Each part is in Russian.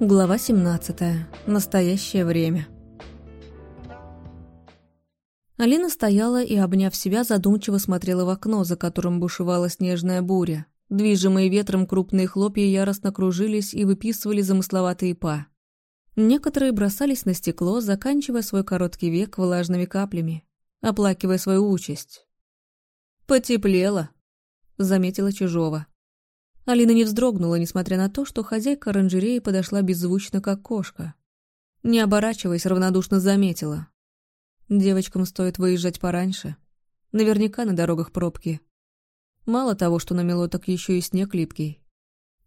Глава 17. Настоящее время. Алина стояла и, обняв себя, задумчиво смотрела в окно, за которым бушевала снежная буря. Движимые ветром крупные хлопья яростно кружились и выписывали замысловатые па. Некоторые бросались на стекло, заканчивая свой короткий век влажными каплями, оплакивая свою участь. «Потеплело», — заметила Чужого. Алина не вздрогнула, несмотря на то, что хозяйка оранжереи подошла беззвучно, как кошка. Не оборачиваясь, равнодушно заметила. Девочкам стоит выезжать пораньше. Наверняка на дорогах пробки. Мало того, что намело, так еще и снег липкий.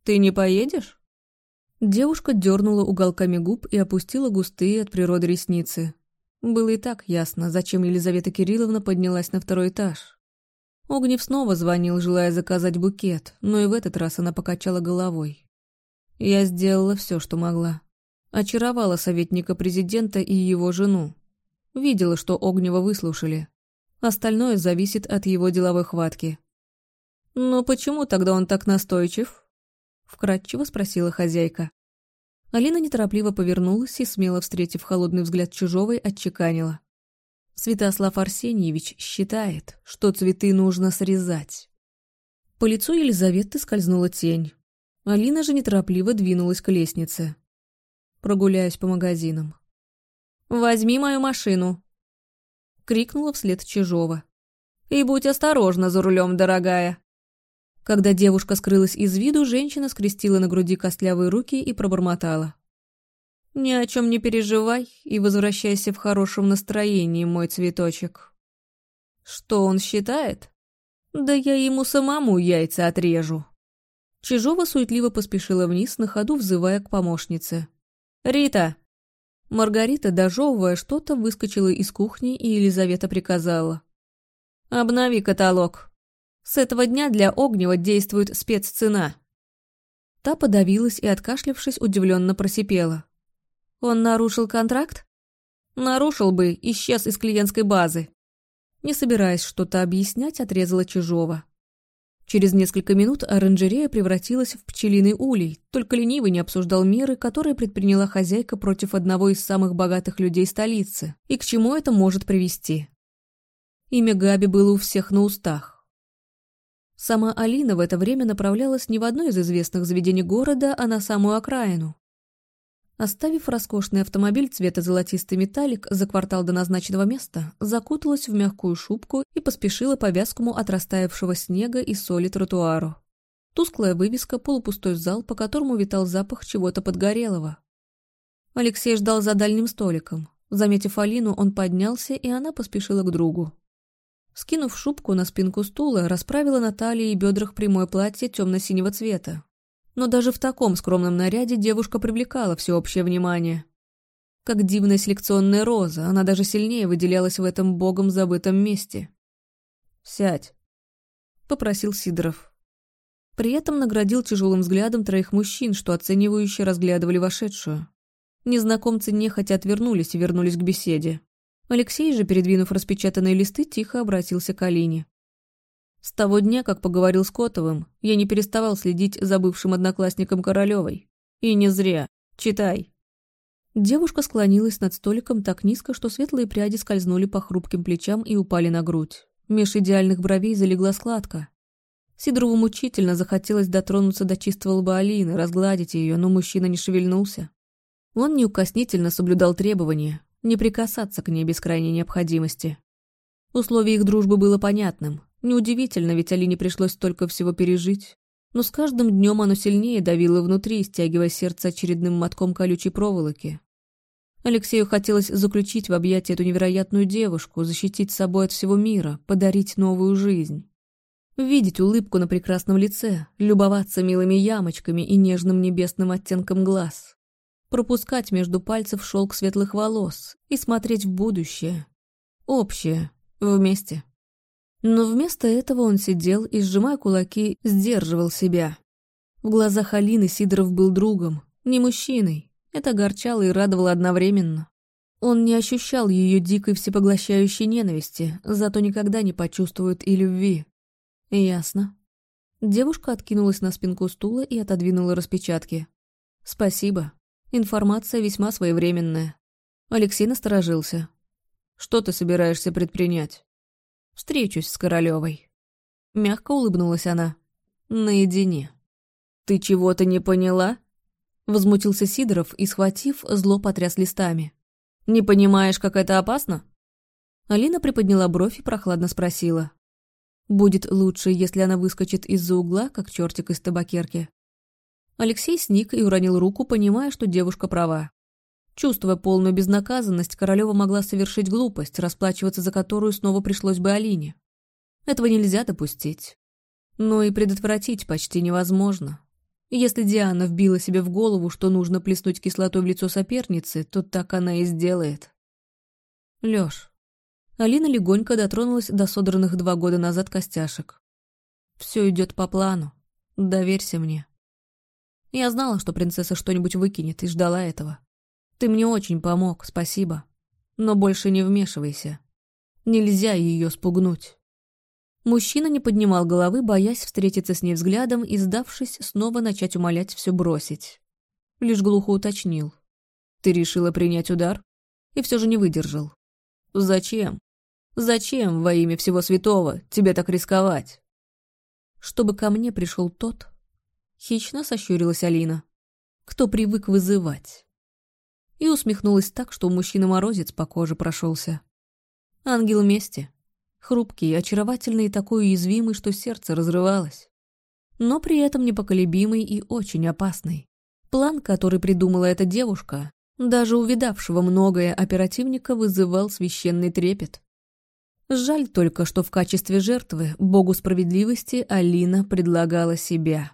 «Ты не поедешь?» Девушка дернула уголками губ и опустила густые от природы ресницы. Было и так ясно, зачем Елизавета Кирилловна поднялась на второй этаж. Огнев снова звонил, желая заказать букет, но и в этот раз она покачала головой. Я сделала все, что могла. Очаровала советника президента и его жену. Видела, что Огнева выслушали. Остальное зависит от его деловой хватки. «Но почему тогда он так настойчив?» Вкратчиво спросила хозяйка. Алина неторопливо повернулась и, смело встретив холодный взгляд чужого, отчеканила. Святослав Арсеньевич считает, что цветы нужно срезать. По лицу Елизаветы скользнула тень. Алина же неторопливо двинулась к лестнице. Прогуляюсь по магазинам. «Возьми мою машину!» — крикнула вслед Чижова. «И будь осторожна за рулем, дорогая!» Когда девушка скрылась из виду, женщина скрестила на груди костлявые руки и пробормотала. «Ни о чем не переживай и возвращайся в хорошем настроении, мой цветочек». «Что он считает?» «Да я ему самому яйца отрежу». Чижова суетливо поспешила вниз, на ходу взывая к помощнице. «Рита!» Маргарита, дожевывая что-то, выскочила из кухни, и Елизавета приказала. «Обнови каталог. С этого дня для Огнева действует спеццена». Та подавилась и, откашлявшись, удивленно просипела. Он нарушил контракт? Нарушил бы, исчез из клиентской базы. Не собираясь что-то объяснять, отрезала чужого. Через несколько минут оранжерея превратилась в пчелиный улей, только ленивый не обсуждал меры, которые предприняла хозяйка против одного из самых богатых людей столицы, и к чему это может привести. Имя Габи было у всех на устах. Сама Алина в это время направлялась не в одно из известных заведений города, а на самую окраину. Оставив роскошный автомобиль цвета золотистый металлик за квартал до назначенного места, закуталась в мягкую шубку и поспешила по вязкому от растаявшего снега и соли тротуару. Тусклая вывеска, полупустой зал, по которому витал запах чего-то подгорелого. Алексей ждал за дальним столиком. Заметив Алину, он поднялся, и она поспешила к другу. Скинув шубку на спинку стула, расправила на талии и бедрах прямое платье темно-синего цвета, но даже в таком скромном наряде девушка привлекала всеобщее внимание. Как дивная селекционная роза, она даже сильнее выделялась в этом богом забытом месте. «Сядь», — попросил Сидоров. При этом наградил тяжелым взглядом троих мужчин, что оценивающе разглядывали вошедшую. Незнакомцы нехотя отвернулись и вернулись к беседе. Алексей же, передвинув распечатанные листы, тихо обратился к Алине. С того дня, как поговорил с Котовым, я не переставал следить за бывшим одноклассником Королевой. И не зря. Читай. Девушка склонилась над столиком так низко, что светлые пряди скользнули по хрупким плечам и упали на грудь. Меж идеальных бровей залегла складка. Сидорову мучительно захотелось дотронуться до чистого лба Алины, разгладить ее, но мужчина не шевельнулся. Он неукоснительно соблюдал требования, не прикасаться к ней без крайней необходимости. Условие их дружбы было понятным. Неудивительно, ведь Алине пришлось столько всего пережить. Но с каждым днем оно сильнее давило внутри, стягивая сердце очередным мотком колючей проволоки. Алексею хотелось заключить в объятия эту невероятную девушку, защитить собой от всего мира, подарить новую жизнь. Видеть улыбку на прекрасном лице, любоваться милыми ямочками и нежным небесным оттенком глаз. Пропускать между пальцев шелк светлых волос и смотреть в будущее. Общее, вместе. Но вместо этого он сидел и, сжимая кулаки, сдерживал себя. В глазах Алины Сидоров был другом, не мужчиной. Это огорчало и радовало одновременно. Он не ощущал ее дикой всепоглощающей ненависти, зато никогда не почувствует и любви. Ясно. Девушка откинулась на спинку стула и отодвинула распечатки. «Спасибо. Информация весьма своевременная. Алексей насторожился. «Что ты собираешься предпринять?» «Встречусь с Королевой. Мягко улыбнулась она. «Наедине». «Ты чего-то не поняла?» Возмутился Сидоров и, схватив, зло потряс листами. «Не понимаешь, как это опасно?» Алина приподняла бровь и прохладно спросила. «Будет лучше, если она выскочит из-за угла, как чертик из табакерки?» Алексей сник и уронил руку, понимая, что девушка права. Чувствуя полную безнаказанность, Королева могла совершить глупость, расплачиваться за которую снова пришлось бы Алине. Этого нельзя допустить. Но и предотвратить почти невозможно. Если Диана вбила себе в голову, что нужно плеснуть кислотой в лицо соперницы, то так она и сделает. Лёш. Алина легонько дотронулась до содранных два года назад костяшек. Все идет по плану. Доверься мне. Я знала, что принцесса что-нибудь выкинет, и ждала этого. Ты мне очень помог, спасибо. Но больше не вмешивайся. Нельзя ее спугнуть. Мужчина не поднимал головы, боясь встретиться с ней взглядом и, сдавшись, снова начать умолять все бросить. Лишь глухо уточнил. «Ты решила принять удар?» И все же не выдержал. «Зачем? Зачем во имя всего святого тебе так рисковать?» «Чтобы ко мне пришел тот, Хищно сощурилась Алина. Кто привык вызывать? И усмехнулась так, что у мужчины морозец по коже прошелся. Ангел мести. Хрупкий, очаровательный и такой уязвимый, что сердце разрывалось. Но при этом непоколебимый и очень опасный. План, который придумала эта девушка, даже увидавшего многое оперативника, вызывал священный трепет. Жаль только, что в качестве жертвы богу справедливости Алина предлагала себя.